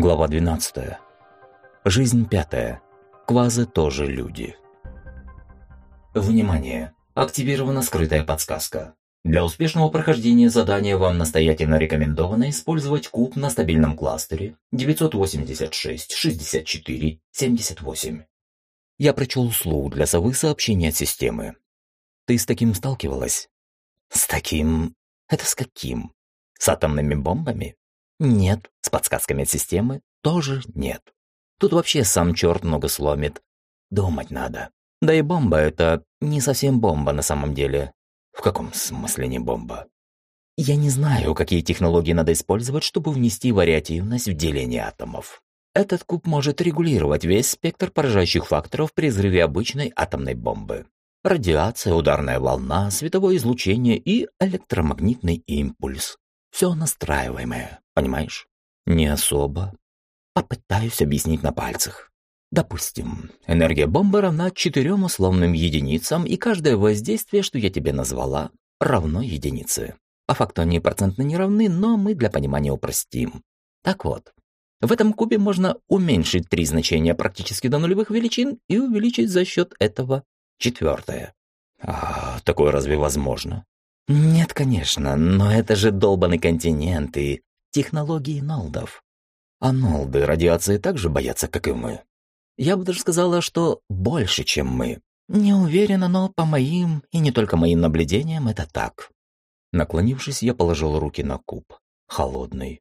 Глава 12. Жизнь пятая. Квазы тоже люди. Внимание! Активирована скрытая подсказка. Для успешного прохождения задания вам настоятельно рекомендовано использовать куб на стабильном кластере 986 64 78. Я прочел услугу для совы сообщения от системы. Ты с таким сталкивалась? С таким? Это с каким? С атомными бомбами? Нет, подсказками от системы тоже нет. Тут вообще сам черт много сломит. Думать надо. Да и бомба это не совсем бомба на самом деле. В каком смысле не бомба? Я не знаю, какие технологии надо использовать, чтобы внести вариативность в деление атомов. Этот куб может регулировать весь спектр поражающих факторов при взрыве обычной атомной бомбы. Радиация, ударная волна, световое излучение и электромагнитный импульс. Все настраиваемое, понимаешь? Не особо. Попытаюсь объяснить на пальцах. Допустим, энергия бомбы равна четырем условным единицам, и каждое воздействие, что я тебе назвала, равно единице. По факту они процентно не равны, но мы для понимания упростим. Так вот, в этом кубе можно уменьшить три значения практически до нулевых величин и увеличить за счет этого четвертое. А такое разве возможно? Нет, конечно, но это же долбанный континент и технологии нолдов. А нолды радиации так же боятся, как и мы. Я бы даже сказала, что больше, чем мы. Не уверена, но по моим, и не только моим наблюдениям, это так. Наклонившись, я положил руки на куб. Холодный.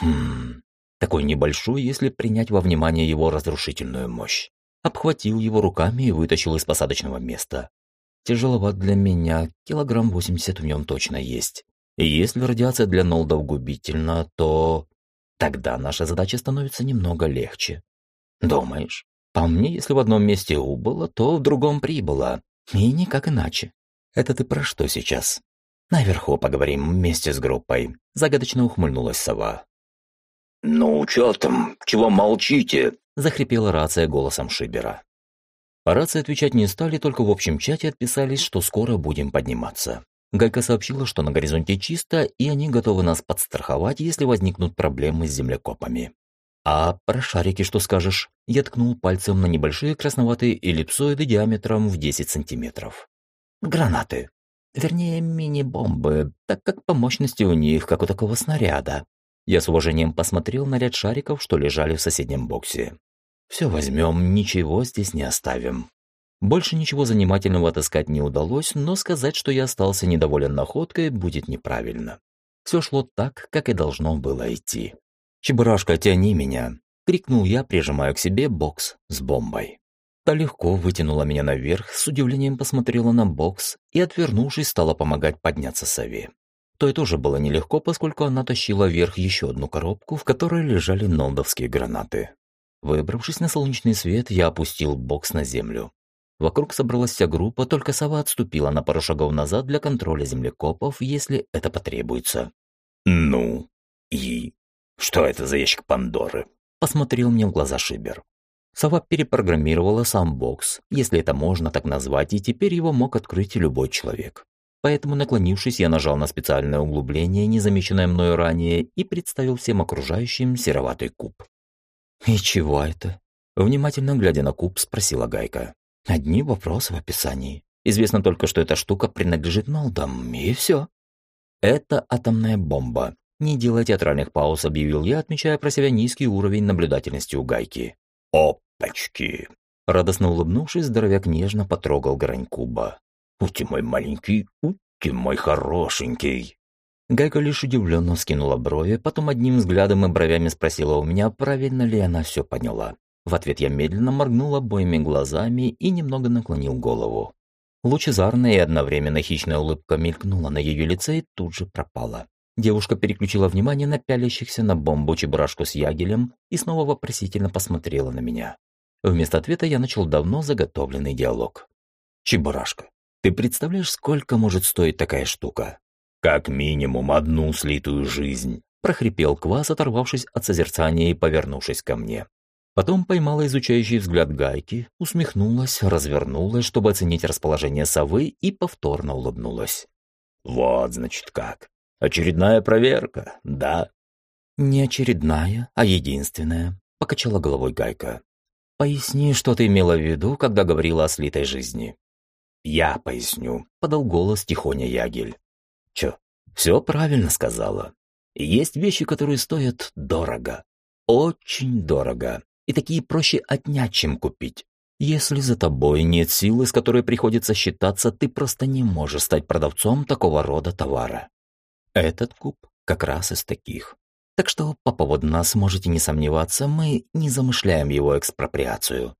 Хм, такой небольшой, если принять во внимание его разрушительную мощь. Обхватил его руками и вытащил из посадочного места. Тяжеловат для меня, килограмм 80 в нем точно есть. Если радиация для нолдов губительна, то... Тогда наша задача становится немного легче. Думаешь? По мне, если в одном месте убыло, то в другом прибыло. И никак иначе. Это ты про что сейчас? Наверху поговорим вместе с группой. Загадочно ухмыльнулась сова. «Ну, чё там? Чего молчите?» Захрипела рация голосом Шибера. По рации отвечать не стали, только в общем чате отписались, что скоро будем подниматься. Гайка сообщила, что на горизонте чисто, и они готовы нас подстраховать, если возникнут проблемы с землекопами. «А про шарики что скажешь?» Я ткнул пальцем на небольшие красноватые эллипсоиды диаметром в 10 сантиметров. «Гранаты. Вернее, мини-бомбы, так как по мощности у них, как у такого снаряда». Я с уважением посмотрел на ряд шариков, что лежали в соседнем боксе. Все возьмем, ничего здесь не оставим. Больше ничего занимательного отыскать не удалось, но сказать, что я остался недоволен находкой, будет неправильно. Все шло так, как и должно было идти. «Чебурашка, тяни меня!» — крикнул я, прижимая к себе бокс с бомбой. Та легко вытянула меня наверх, с удивлением посмотрела на бокс и, отвернувшись, стала помогать подняться сове. То и тоже было нелегко, поскольку она тащила вверх еще одну коробку, в которой лежали нолдовские гранаты. Выбравшись на солнечный свет, я опустил бокс на землю. Вокруг собралась вся группа, только сова отступила на пару шагов назад для контроля землекопов, если это потребуется. «Ну и что это за ящик Пандоры?» Посмотрел мне в глаза Шибер. Сова перепрограммировала сам бокс, если это можно так назвать, и теперь его мог открыть любой человек. Поэтому, наклонившись, я нажал на специальное углубление, незамеченное мною ранее, и представил всем окружающим сероватый куб. «И чего это?» Внимательно глядя на куб, спросила Гайка. «Одни вопросы в описании. Известно только, что эта штука принадлежит Нолдам, и все». «Это атомная бомба», не делая театральных пауз, объявил я, отмечая про себя низкий уровень наблюдательности у Гайки. «Опачки!» Радостно улыбнувшись, здоровяк нежно потрогал грань куба. «Ути мой маленький, ути мой хорошенький!» Гайка лишь удивленно вскинула брови, потом одним взглядом и бровями спросила у меня, правильно ли она все поняла. В ответ я медленно моргнул обоими глазами и немного наклонил голову. Лучезарная и одновременно хищная улыбка мелькнула на ее лице и тут же пропала. Девушка переключила внимание на пялящихся на бомбу чебурашку с ягелем и снова вопросительно посмотрела на меня. Вместо ответа я начал давно заготовленный диалог. «Чебурашка, ты представляешь, сколько может стоить такая штука?» Как минимум одну слитую жизнь, прохрипел Квас, оторвавшись от созерцания и повернувшись ко мне. Потом поймала изучающий взгляд Гайки, усмехнулась, развернулась, чтобы оценить расположение совы и повторно улыбнулась. «Вот, значит, как. Очередная проверка, да?» Не очередная, а единственная, покачала головой Гайка. Поясни, что ты имела в виду, когда говорила о слитой жизни. Я поясню, подал голос тихоня Ягель. Чё, все правильно сказала. Есть вещи, которые стоят дорого. Очень дорого. И такие проще отнять, чем купить. Если за тобой нет силы, с которой приходится считаться, ты просто не можешь стать продавцом такого рода товара. Этот куб как раз из таких. Так что по поводу нас можете не сомневаться, мы не замышляем его экспроприацию.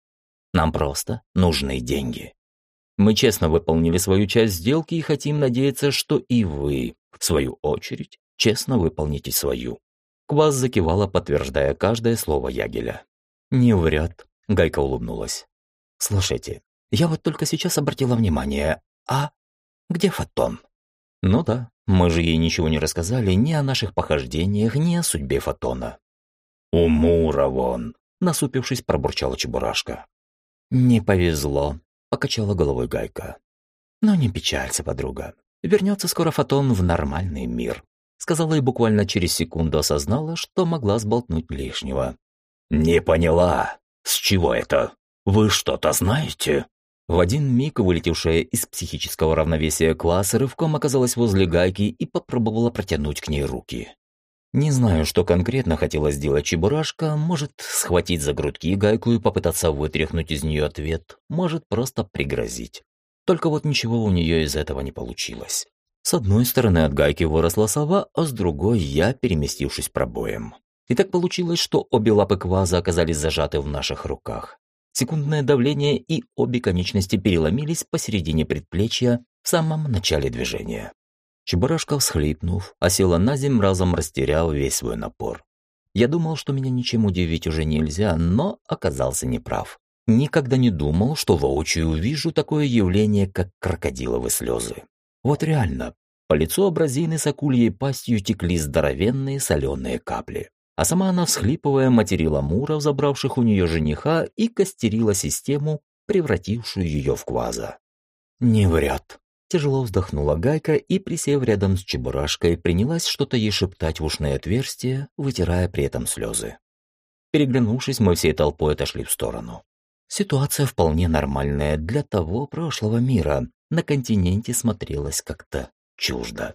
Нам просто нужны деньги. Мы честно выполнили свою часть сделки и хотим надеяться, что и вы, в свою очередь, честно выполните свою. Квас закивала, подтверждая каждое слово Ягеля. «Не вряд», — Гайка улыбнулась. «Слушайте, я вот только сейчас обратила внимание, а где Фотон?» «Ну да, мы же ей ничего не рассказали ни о наших похождениях, ни о судьбе Фотона». «У Мура вон», — насупившись, пробурчала Чебурашка. «Не повезло», — покачала головой Гайка. «Но не печалься, подруга. Вернется скоро Фотон в нормальный мир», — сказала и буквально через секунду осознала, что могла сболтнуть лишнего. «Не поняла. С чего это?» «Вы что-то знаете?» В один миг вылетевшая из психического равновесия класс рывком оказалась возле гайки и попробовала протянуть к ней руки. Не знаю, что конкретно хотела сделать Чебурашка, может, схватить за грудки гайку и попытаться вытряхнуть из нее ответ, может, просто пригрозить. Только вот ничего у нее из этого не получилось. С одной стороны от гайки выросла сова, а с другой я, переместившись пробоем. И так получилось, что обе лапы кваза оказались зажаты в наших руках. Секундное давление, и обе конечности переломились посередине предплечья в самом начале движения. Чебурашка, всхлипнув, осела на землю, разом растерял весь свой напор. Я думал, что меня ничем удивить уже нельзя, но оказался неправ. Никогда не думал, что воочию увижу такое явление, как крокодиловые слезы. Вот реально, по лицу абразины с акульей пастью текли здоровенные соленые капли а сама она, всхлипывая, материла Муров, забравших у нее жениха, и костерила систему, превратившую ее в кваза. «Не вряд», — тяжело вздохнула Гайка и, присев рядом с Чебурашкой, принялась что-то ей шептать в ушные отверстия, вытирая при этом слезы. Переглянувшись, мы всей толпой отошли в сторону. Ситуация вполне нормальная для того прошлого мира. На континенте смотрелась как-то чуждо.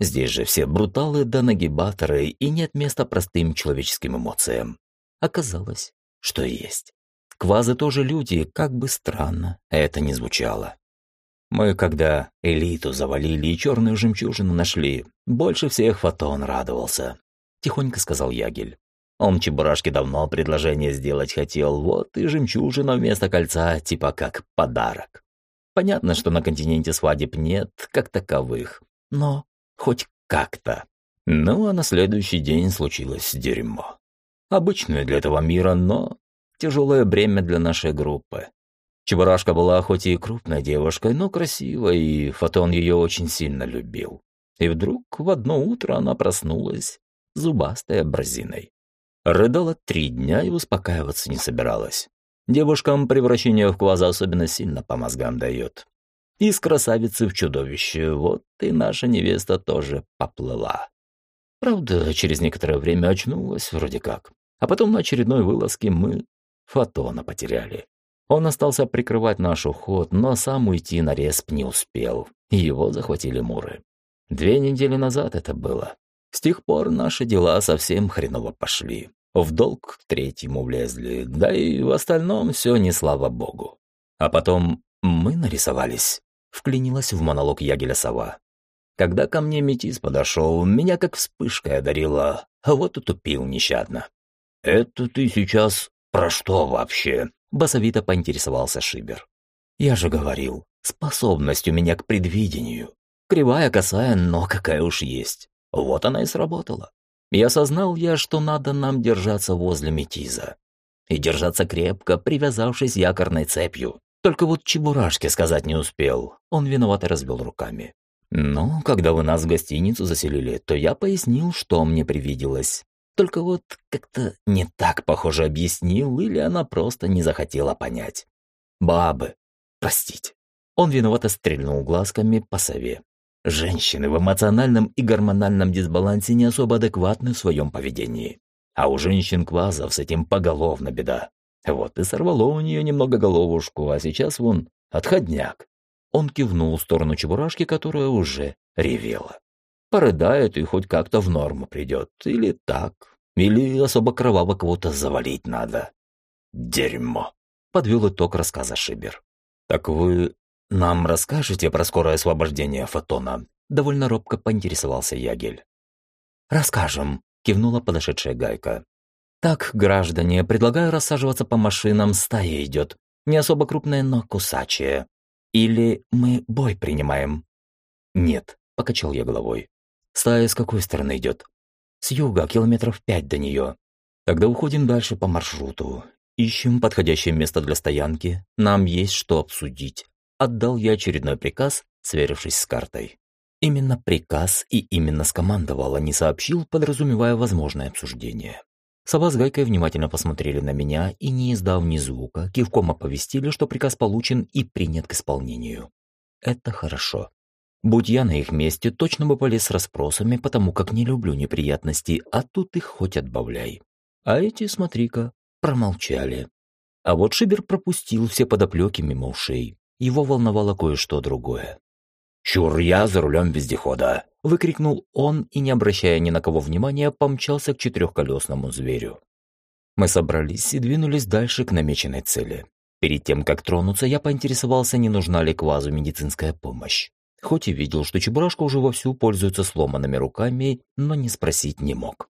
Здесь же все бруталы да нагибаторы, и нет места простым человеческим эмоциям. Оказалось, что есть. Квазы тоже люди, как бы странно это ни звучало. Мы, когда элиту завалили и черную жемчужину нашли, больше всех Фотон радовался. Тихонько сказал Ягель. Он Чебурашке давно предложение сделать хотел, вот и жемчужина вместо кольца, типа как подарок. Понятно, что на континенте свадеб нет, как таковых, но Хоть как-то. Ну, а на следующий день случилось дерьмо. Обычное для этого мира, но тяжелое бремя для нашей группы. Чебурашка была хоть и крупной девушкой, но красивой, и Фотон ее очень сильно любил. И вдруг в одно утро она проснулась зубастой абразиной. Рыдала три дня и успокаиваться не собиралась. Девушкам превращение в кваза особенно сильно по мозгам дает. Из красавицы в чудовище, вот и наша невеста тоже поплыла. Правда, через некоторое время очнулась вроде как. А потом на очередной вылазке мы Фотона потеряли. Он остался прикрывать наш уход, но сам уйти на респ не успел. Его захватили муры. Две недели назад это было. С тех пор наши дела совсем хреново пошли. В долг к третьему влезли, да и в остальном все не слава богу. А потом мы нарисовались вклинилась в монолог Ягеля сова. Когда ко мне метис подошел, меня как вспышкой одарило, а вот утупил нещадно. «Это ты сейчас про что вообще?» — басовито поинтересовался Шибер. «Я же говорил, способность у меня к предвидению. Кривая, косая, но какая уж есть. Вот она и сработала. И осознал я, что надо нам держаться возле метиза. И держаться крепко, привязавшись якорной цепью. Только вот Чебурашке сказать не успел. Он виновато развел руками. «Ну, когда вы нас в гостиницу заселили, то я пояснил, что мне привиделось. Только вот как-то не так, похоже, объяснил, или она просто не захотела понять. Бабы, простите». Он виновато стрельнул глазками по сове. Женщины в эмоциональном и гормональном дисбалансе не особо адекватны в своем поведении. А у женщин квазов с этим поголовно беда. Вот и сорвало у нее немного головушку, а сейчас вон отходняк. Он кивнул в сторону чебурашки, которая уже ревела. Порыдает и хоть как-то в норму придет. Или так. Или особо кроваво кого-то завалить надо. Дерьмо. Подвел итог рассказа Шибер. Так вы нам расскажете про скорое освобождение Фотона? Довольно робко поинтересовался Ягель. Расскажем, кивнула подошедшая Гайка. Так, граждане, предлагаю рассаживаться по машинам, стая идет. Не особо крупная, но кусачая. Или мы бой принимаем? Нет, покачал я головой. Стая с какой стороны идет? С юга, километров пять до нее. Тогда уходим дальше по маршруту. Ищем подходящее место для стоянки. Нам есть что обсудить. Отдал я очередной приказ, сверившись с картой. Именно приказ и именно скомандовал, а не сообщил, подразумевая возможное обсуждение. Сова с Гайкой внимательно посмотрели на меня и, не издав ни звука, кивком оповестили, что приказ получен и принят к исполнению. Это хорошо. Будь я на их месте, точно бы полез с расспросами, потому как не люблю неприятностей, а тут их хоть отбавляй. А эти, смотри-ка, промолчали. А вот Шибер пропустил все подоплеки мимо ушей. Его волновало кое-что другое. «Чур, я за рулем вездехода!» – выкрикнул он и, не обращая ни на кого внимания, помчался к четырехколесному зверю. Мы собрались и двинулись дальше к намеченной цели. Перед тем, как тронуться, я поинтересовался, не нужна ли квазу медицинская помощь. Хоть и видел, что Чебурашка уже вовсю пользуется сломанными руками, но не спросить не мог.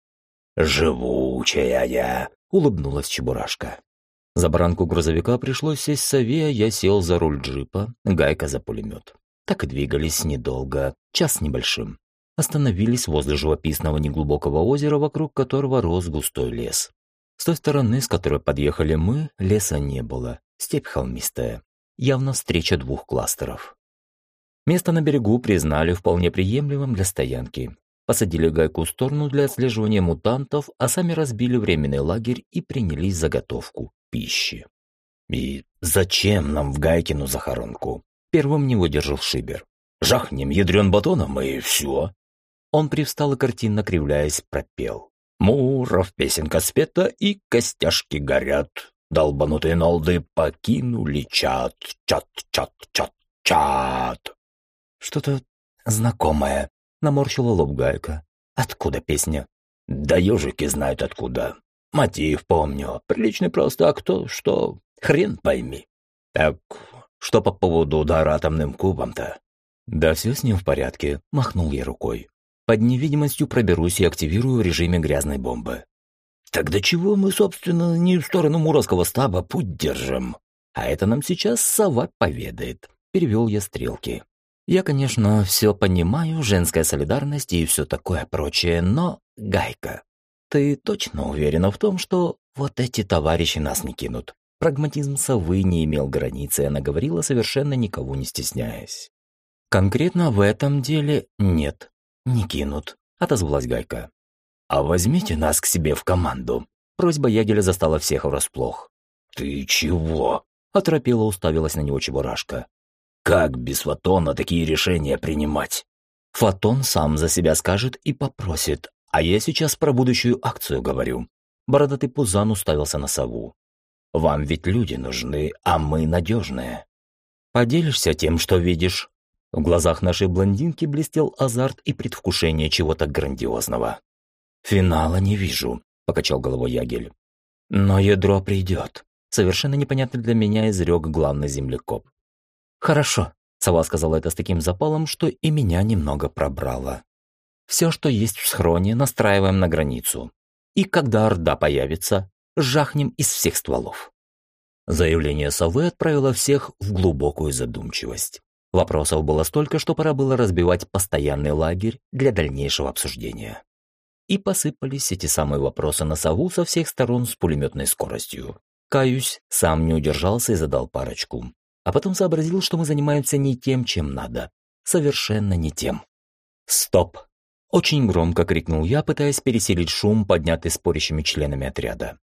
«Живучая я!» — улыбнулась Чебурашка. За баранку грузовика пришлось сесть сове, а я сел за руль джипа, гайка за пулемет. Так и двигались недолго, час небольшим. Остановились возле живописного неглубокого озера, вокруг которого рос густой лес. С той стороны, с которой подъехали мы, леса не было, степь холмистая. Явно встреча двух кластеров. Место на берегу признали вполне приемлемым для стоянки. Посадили гайку в сторону для отслеживания мутантов, а сами разбили временный лагерь и принялись заготовку пищи. «И зачем нам в Гайкину захоронку?» Первым не выдержал Шибер. «Жахнем ядрен батоном и все». Он привстал и картинно кривляясь пропел. «Муров песенка спета и костяшки горят. Долбанутые нолды покинули чат, чат, чат, чат, чат». «Что-то знакомое», — наморщила лоб Гайка. «Откуда песня?» «Да ежики знают откуда. Мотив помню. Приличный просто, а кто что, хрен пойми. Так, что по поводу удара атомным кубом-то?» «Да все с ним в порядке», — махнул я рукой. «Под невидимостью проберусь и активирую в режиме грязной бомбы». «Тогда чего мы, собственно, не в сторону Муровского стаба путь держим?» «А это нам сейчас сова поведает», — перевел я стрелки. Я, конечно, все понимаю, женская солидарность и все такое прочее, но, Гайка, ты точно уверена в том, что вот эти товарищи нас не кинут? Прагматизм совы не имел границы, она говорила, совершенно никого не стесняясь. Конкретно в этом деле нет, не кинут, отозвалась Гайка. А возьмите нас к себе в команду. Просьба Ягеля застала всех врасплох. «Ты чего?» — оторопела уставилась на него Чебурашка. Как без Фотона такие решения принимать? Фотон сам за себя скажет и попросит, а я сейчас про будущую акцию говорю. Бородатый Пузан уставился на сову. Вам ведь люди нужны, а мы надежные. Поделишься тем, что видишь? В глазах нашей блондинки блестел азарт и предвкушение чего-то грандиозного. «Финала не вижу», — покачал головой Ягель. «Но ядро придет», — совершенно непонятно для меня изрек главный землекоп. «Хорошо», — сова сказала это с таким запалом, что и меня немного пробрало. «Все, что есть в схроне, настраиваем на границу. И когда Орда появится, жахнем из всех стволов». Заявление совы отправило всех в глубокую задумчивость. Вопросов было столько, что пора было разбивать постоянный лагерь для дальнейшего обсуждения. И посыпались эти самые вопросы на сову со всех сторон с пулеметной скоростью. Каюсь, сам не удержался и задал парочку а потом сообразил, что мы занимаемся не тем, чем надо. Совершенно не тем. «Стоп!» – очень громко крикнул я, пытаясь переселить шум, поднятый спорящими членами отряда.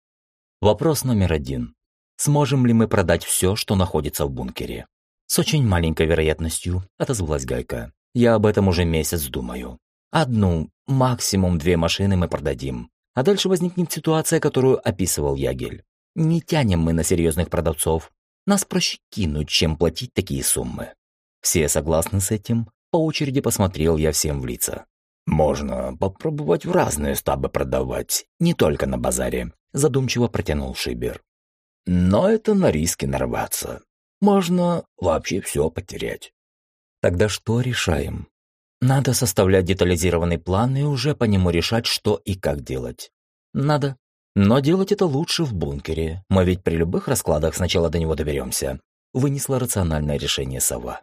Вопрос номер один. Сможем ли мы продать все, что находится в бункере? С очень маленькой вероятностью отозвалась Гайка. Я об этом уже месяц думаю. Одну, максимум две машины мы продадим. А дальше возникнет ситуация, которую описывал Ягель. Не тянем мы на серьезных продавцов. Нас проще кинуть, чем платить такие суммы. Все согласны с этим? По очереди посмотрел я всем в лица. «Можно попробовать в разные стабы продавать, не только на базаре», задумчиво протянул Шибер. «Но это на риски нарваться. Можно вообще все потерять». «Тогда что решаем?» «Надо составлять детализированный план и уже по нему решать, что и как делать». «Надо. Но делать это лучше в бункере. Мы ведь при любых раскладах сначала до него доберемся», вынесла рациональное решение сова.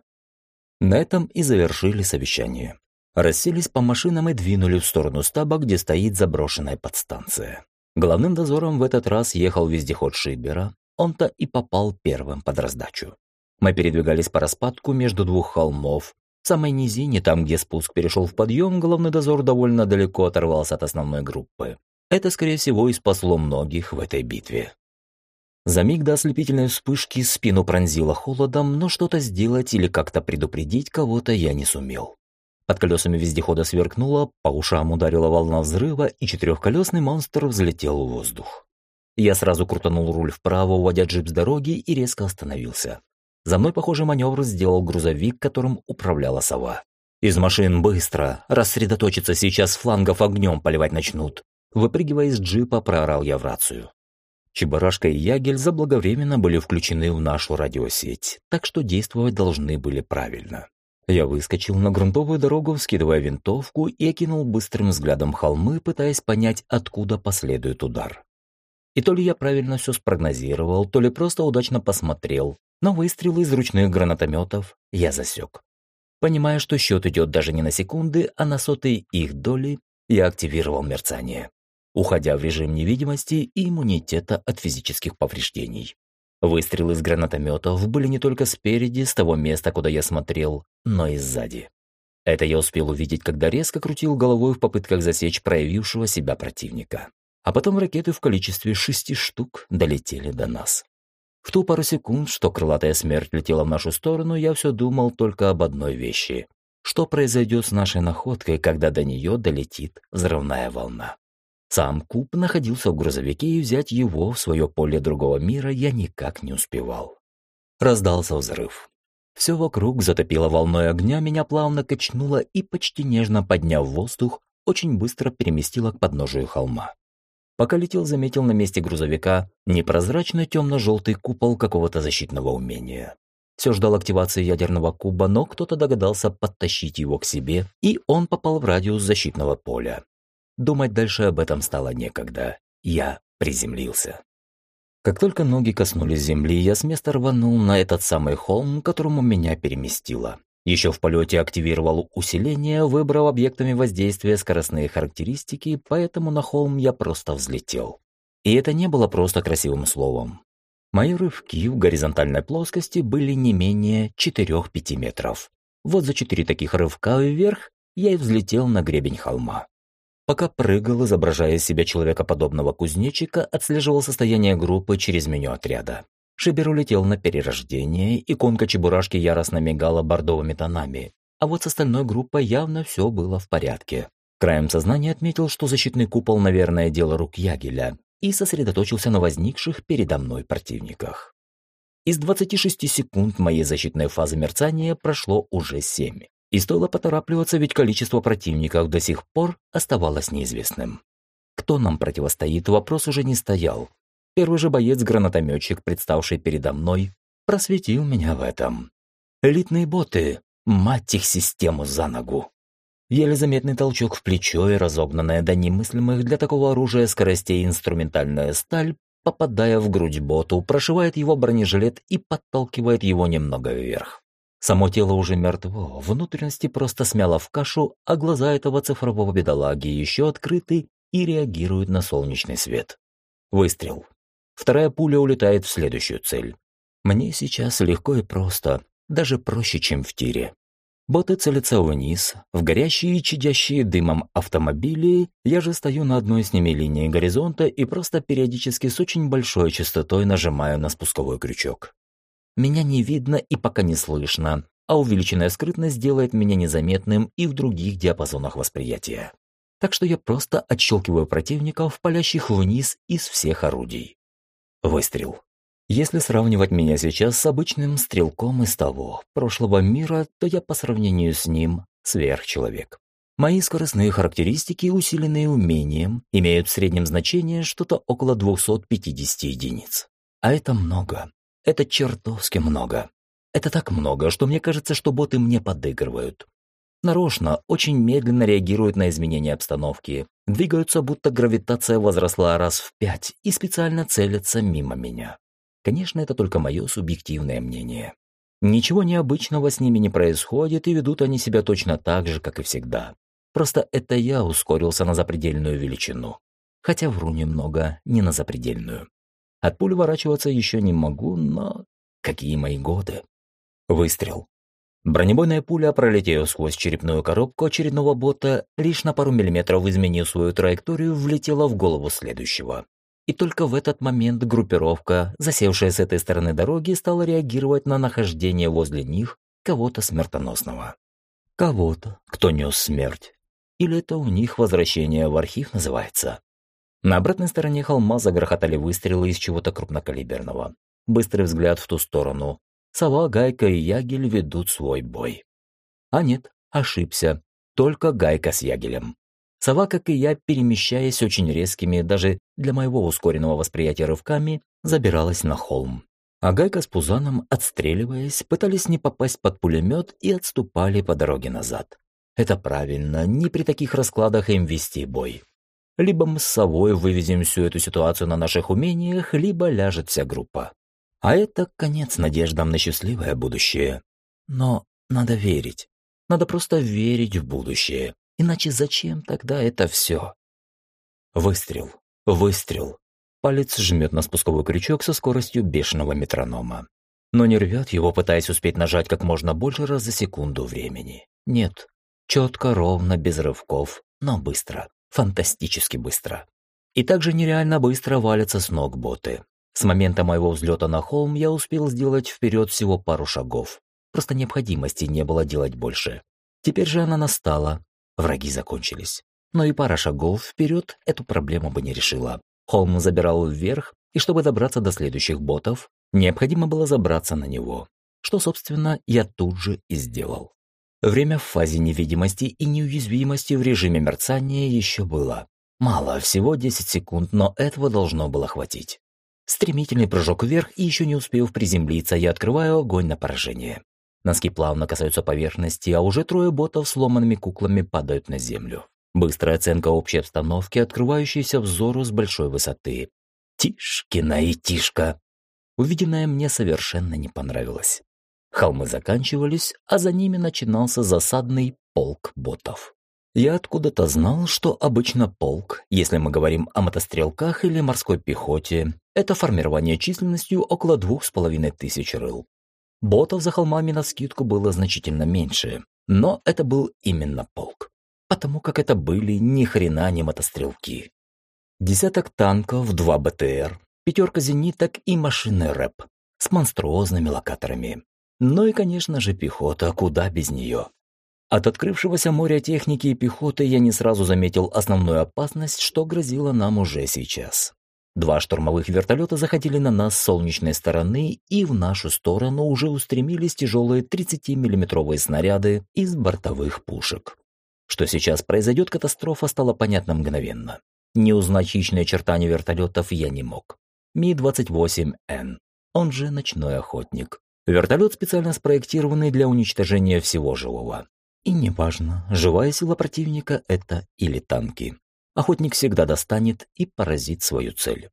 На этом и завершили совещание расселись по машинам и двинули в сторону стаба, где стоит заброшенная подстанция. Главным дозором в этот раз ехал вездеход Шибера, он-то и попал первым под раздачу. Мы передвигались по распадку между двух холмов. В самой низине, там, где спуск перешел в подъем, главный дозор довольно далеко оторвался от основной группы. Это, скорее всего, и спасло многих в этой битве. За миг до ослепительной вспышки спину пронзило холодом, но что-то сделать или как-то предупредить кого-то я не сумел. Под колесами вездехода сверкнуло, по ушам ударила волна взрыва, и четырехколесный монстр взлетел в воздух. Я сразу крутанул руль вправо, уводя джип с дороги, и резко остановился. За мной похожий маневр сделал грузовик, которым управляла сова. «Из машин быстро! Рассредоточиться сейчас флангов огнем поливать начнут!» Выпрыгивая из джипа, проорал я в рацию. Чебарашка и Ягель заблаговременно были включены в нашу радиосеть, так что действовать должны были правильно. Я выскочил на грунтовую дорогу, вскидывая винтовку и окинул быстрым взглядом холмы, пытаясь понять, откуда последует удар. И то ли я правильно все спрогнозировал, то ли просто удачно посмотрел, но выстрелы из ручных гранатометов я засек. Понимая, что счет идет даже не на секунды, а на сотые их доли, я активировал мерцание, уходя в режим невидимости и иммунитета от физических повреждений. Выстрелы из гранатометов были не только спереди, с того места, куда я смотрел, но и сзади. Это я успел увидеть, когда резко крутил головой в попытках засечь проявившего себя противника. А потом ракеты в количестве шести штук долетели до нас. В ту пару секунд, что крылатая смерть летела в нашу сторону, я все думал только об одной вещи. Что произойдет с нашей находкой, когда до нее долетит взрывная волна? Сам Куб находился в грузовике, и взять его в свое поле другого мира я никак не успевал. Раздался взрыв. Все вокруг затопило волной огня, меня плавно качнуло и, почти нежно подняв воздух, очень быстро переместило к подножию холма. Пока летел, заметил на месте грузовика непрозрачный темно-желтый купол какого-то защитного умения. Все ждал активации ядерного куба, но кто-то догадался подтащить его к себе, и он попал в радиус защитного поля. Думать дальше об этом стало некогда. Я приземлился. Как только ноги коснулись земли, я с места рванул на этот самый холм, к которому меня переместило. Еще в полете активировал усиление, выбрав объектами воздействия скоростные характеристики, поэтому на холм я просто взлетел. И это не было просто красивым словом. Мои рывки в горизонтальной плоскости были не менее 4-5 метров. Вот за четыре таких рывка вверх я и взлетел на гребень холма. Пока прыгал, изображая из себя человекоподобного кузнечика, отслеживал состояние группы через меню отряда. Шибер улетел на перерождение, иконка чебурашки яростно мигала бордовыми тонами. А вот с остальной группой явно все было в порядке. Краем сознания отметил, что защитный купол, наверное, дело рук Ягеля, и сосредоточился на возникших передо мной противниках. Из 26 секунд моей защитной фазы мерцания прошло уже 7. И стоило поторапливаться, ведь количество противников до сих пор оставалось неизвестным. Кто нам противостоит, вопрос уже не стоял. Первый же боец-гранатометчик, представший передо мной, просветил меня в этом. Элитные боты, мать их систему за ногу. Еле заметный толчок в плечо и разогнанная до немыслимых для такого оружия скоростей инструментальная сталь, попадая в грудь боту, прошивает его бронежилет и подталкивает его немного вверх. Само тело уже мертво, внутренности просто смяло в кашу, а глаза этого цифрового бедолаги еще открыты и реагируют на солнечный свет. Выстрел. Вторая пуля улетает в следующую цель. Мне сейчас легко и просто, даже проще, чем в тире. Боты целятся вниз, в горящие и чадящие дымом автомобили, я же стою на одной с ними линии горизонта и просто периодически с очень большой частотой нажимаю на спусковой крючок. Меня не видно и пока не слышно, а увеличенная скрытность делает меня незаметным и в других диапазонах восприятия. Так что я просто отщелкиваю противников, палящих вниз из всех орудий. Выстрел. Если сравнивать меня сейчас с обычным стрелком из того прошлого мира, то я по сравнению с ним сверхчеловек. Мои скоростные характеристики, усиленные умением, имеют в среднем значение что-то около 250 единиц. А это много. Это чертовски много. Это так много, что мне кажется, что боты мне подыгрывают. Нарочно, очень медленно реагируют на изменения обстановки, двигаются, будто гравитация возросла раз в пять и специально целятся мимо меня. Конечно, это только мое субъективное мнение. Ничего необычного с ними не происходит, и ведут они себя точно так же, как и всегда. Просто это я ускорился на запредельную величину. Хотя вру немного, не на запредельную. От пуль ворачиваться еще не могу, но какие мои годы. Выстрел. Бронебойная пуля, пролетев сквозь черепную коробку очередного бота, лишь на пару миллиметров изменив свою траекторию, влетела в голову следующего. И только в этот момент группировка, засевшая с этой стороны дороги, стала реагировать на нахождение возле них кого-то смертоносного. Кого-то, кто нес смерть. Или это у них возвращение в архив называется. На обратной стороне холма загрохотали выстрелы из чего-то крупнокалиберного. Быстрый взгляд в ту сторону, Сова, Гайка и Ягель ведут свой бой. А нет, ошибся. Только Гайка с Ягелем. Сова, как и я, перемещаясь очень резкими, даже для моего ускоренного восприятия рывками, забиралась на холм. А Гайка с Пузаном, отстреливаясь, пытались не попасть под пулемет и отступали по дороге назад. Это правильно, не при таких раскладах им вести бой. Либо мы с Совой вывезем всю эту ситуацию на наших умениях, либо ляжет вся группа. А это конец надеждам на счастливое будущее. Но надо верить. Надо просто верить в будущее. Иначе зачем тогда это все? Выстрел. Выстрел. Палец жмет на спусковой крючок со скоростью бешеного метронома. Но не рвет его, пытаясь успеть нажать как можно больше раз за секунду времени. Нет. Четко, ровно, без рывков, но быстро. Фантастически быстро. И также нереально быстро валятся с ног боты. С момента моего взлета на холм я успел сделать вперед всего пару шагов. Просто необходимости не было делать больше. Теперь же она настала. Враги закончились. Но и пара шагов вперед эту проблему бы не решила. Холм забирал вверх, и чтобы добраться до следующих ботов, необходимо было забраться на него. Что, собственно, я тут же и сделал. Время в фазе невидимости и неуязвимости в режиме мерцания еще было. Мало, всего 10 секунд, но этого должно было хватить. Стремительный прыжок вверх, и еще не успев приземлиться, я открываю огонь на поражение. Носки плавно касаются поверхности, а уже трое ботов сломанными куклами падают на землю. Быстрая оценка общей обстановки, открывающаяся взору с большой высоты. Тишкина и Тишка. Увиденное мне совершенно не понравилось. Холмы заканчивались, а за ними начинался засадный полк ботов. Я откуда-то знал, что обычно полк, если мы говорим о мотострелках или морской пехоте, это формирование численностью около двух с половиной тысяч рыл. Ботов за холмами на скидку было значительно меньше, но это был именно полк, потому как это были ни хрена не мотострелки. Десяток танков, два БТР, пятерка зениток и машины рэп с монструозными локаторами. Ну и, конечно же, пехота, куда без нее. От открывшегося моря техники и пехоты я не сразу заметил основную опасность, что грозило нам уже сейчас. Два штурмовых вертолета заходили на нас с солнечной стороны, и в нашу сторону уже устремились тяжелые 30-миллиметровые снаряды из бортовых пушек. Что сейчас произойдет катастрофа, стало понятно мгновенно. Не узнать хищные очертания вертолетов я не мог. Ми-28Н, он же ночной охотник. Вертолет специально спроектированный для уничтожения всего живого. И неважно, живая сила противника это или танки. Охотник всегда достанет и поразит свою цель.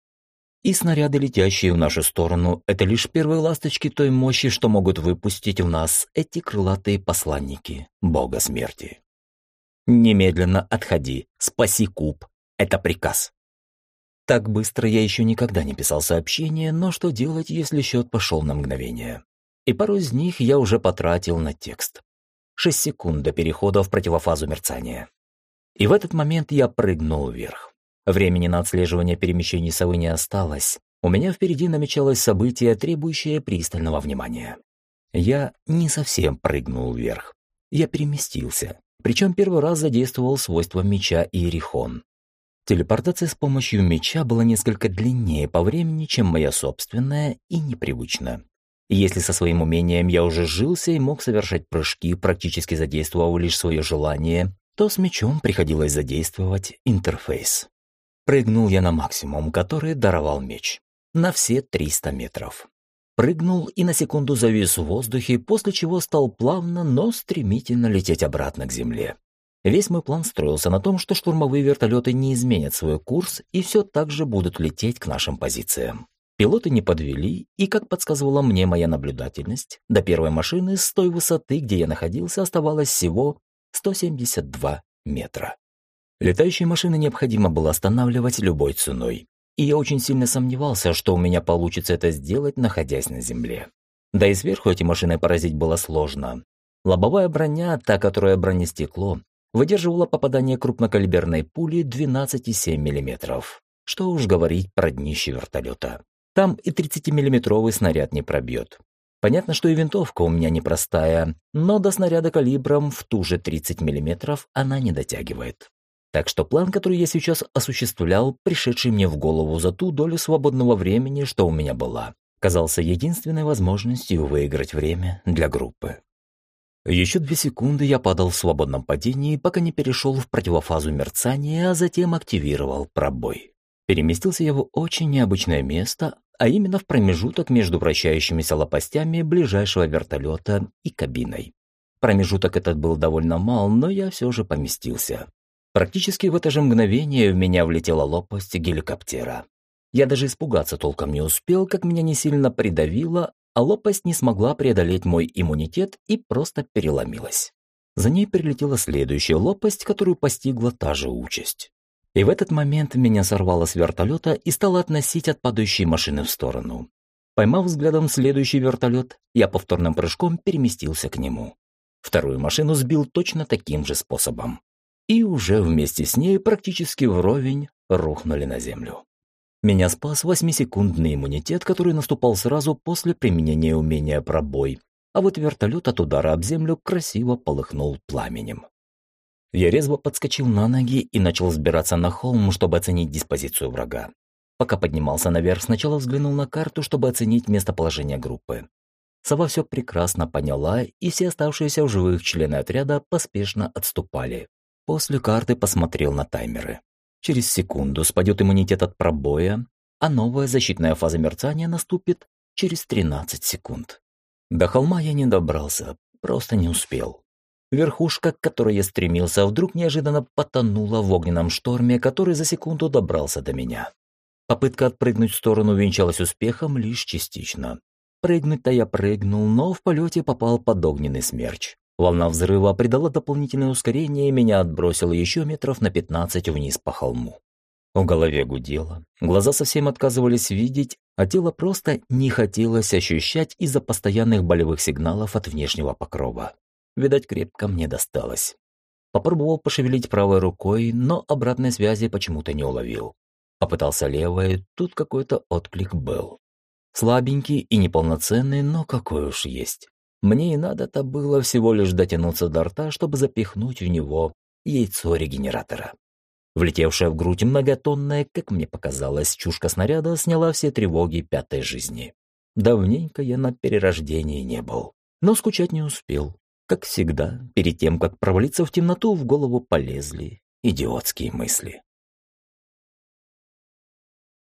И снаряды, летящие в нашу сторону, это лишь первые ласточки той мощи, что могут выпустить в нас эти крылатые посланники бога смерти. Немедленно отходи, спаси куб. Это приказ. Так быстро я еще никогда не писал сообщения, но что делать, если счет пошел на мгновение? И пару из них я уже потратил на текст. 6 секунд до перехода в противофазу мерцания. И в этот момент я прыгнул вверх. Времени на отслеживание перемещений совы не осталось. У меня впереди намечалось событие, требующее пристального внимания. Я не совсем прыгнул вверх. Я переместился. Причем первый раз задействовал свойства меча Иерихон. Телепортация с помощью меча была несколько длиннее по времени, чем моя собственная, и непривычна. Если со своим умением я уже жился и мог совершать прыжки, практически задействовав лишь свое желание, то с мечом приходилось задействовать интерфейс. Прыгнул я на максимум, который даровал меч. На все 300 метров. Прыгнул и на секунду завис в воздухе, после чего стал плавно, но стремительно лететь обратно к земле. Весь мой план строился на том, что штурмовые вертолеты не изменят свой курс и все так же будут лететь к нашим позициям. Пилоты не подвели, и, как подсказывала мне моя наблюдательность, до первой машины с той высоты, где я находился, оставалось всего 172 метра. Летающие машины необходимо было останавливать любой ценой, и я очень сильно сомневался, что у меня получится это сделать, находясь на земле. Да и сверху эти машины поразить было сложно. Лобовая броня, та, которая бронестекло, выдерживала попадание крупнокалиберной пули 12,7 мм. Что уж говорить про днище вертолета. Там и 30-миллиметровый снаряд не пробьет. Понятно, что и винтовка у меня непростая, но до снаряда калибром в ту же 30 мм она не дотягивает. Так что план, который я сейчас осуществлял, пришедший мне в голову за ту долю свободного времени, что у меня была, казался единственной возможностью выиграть время для группы. Еще две секунды я падал в свободном падении, пока не перешел в противофазу мерцания, а затем активировал пробой. Переместился я в очень необычное место, а именно в промежуток между вращающимися лопастями ближайшего вертолета и кабиной. Промежуток этот был довольно мал, но я все же поместился. Практически в это же мгновение в меня влетела лопасть геликоптера. Я даже испугаться толком не успел, как меня не сильно придавило, а лопасть не смогла преодолеть мой иммунитет и просто переломилась. За ней прилетела следующая лопасть, которую постигла та же участь. И в этот момент меня сорвало с вертолета и стало относить от падающей машины в сторону. Поймав взглядом следующий вертолет, я повторным прыжком переместился к нему. Вторую машину сбил точно таким же способом. И уже вместе с ней практически вровень рухнули на землю. Меня спас восьмисекундный иммунитет, который наступал сразу после применения умения пробой, а вот вертолет от удара об землю красиво полыхнул пламенем. Я резво подскочил на ноги и начал взбираться на холм, чтобы оценить диспозицию врага. Пока поднимался наверх, сначала взглянул на карту, чтобы оценить местоположение группы. Сова все прекрасно поняла, и все оставшиеся в живых члены отряда поспешно отступали. После карты посмотрел на таймеры. Через секунду спадет иммунитет от пробоя, а новая защитная фаза мерцания наступит через 13 секунд. До холма я не добрался, просто не успел. Верхушка, к которой я стремился, вдруг неожиданно потонула в огненном шторме, который за секунду добрался до меня. Попытка отпрыгнуть в сторону венчалась успехом лишь частично. Прыгнуть-то я прыгнул, но в полете попал под огненный смерч. Волна взрыва придала дополнительное ускорение и меня отбросило еще метров на 15 вниз по холму. В голове гудело, глаза совсем отказывались видеть, а тело просто не хотелось ощущать из-за постоянных болевых сигналов от внешнего покрова. Видать, крепко мне досталось. Попробовал пошевелить правой рукой, но обратной связи почему-то не уловил. Попытался левой, тут какой-то отклик был. Слабенький и неполноценный, но какой уж есть. Мне и надо-то было всего лишь дотянуться до рта, чтобы запихнуть в него яйцо регенератора. Влетевшая в грудь многотонная, как мне показалось, чушка снаряда сняла все тревоги пятой жизни. Давненько я на перерождении не был, но скучать не успел. Как всегда, перед тем, как провалиться в темноту, в голову полезли идиотские мысли.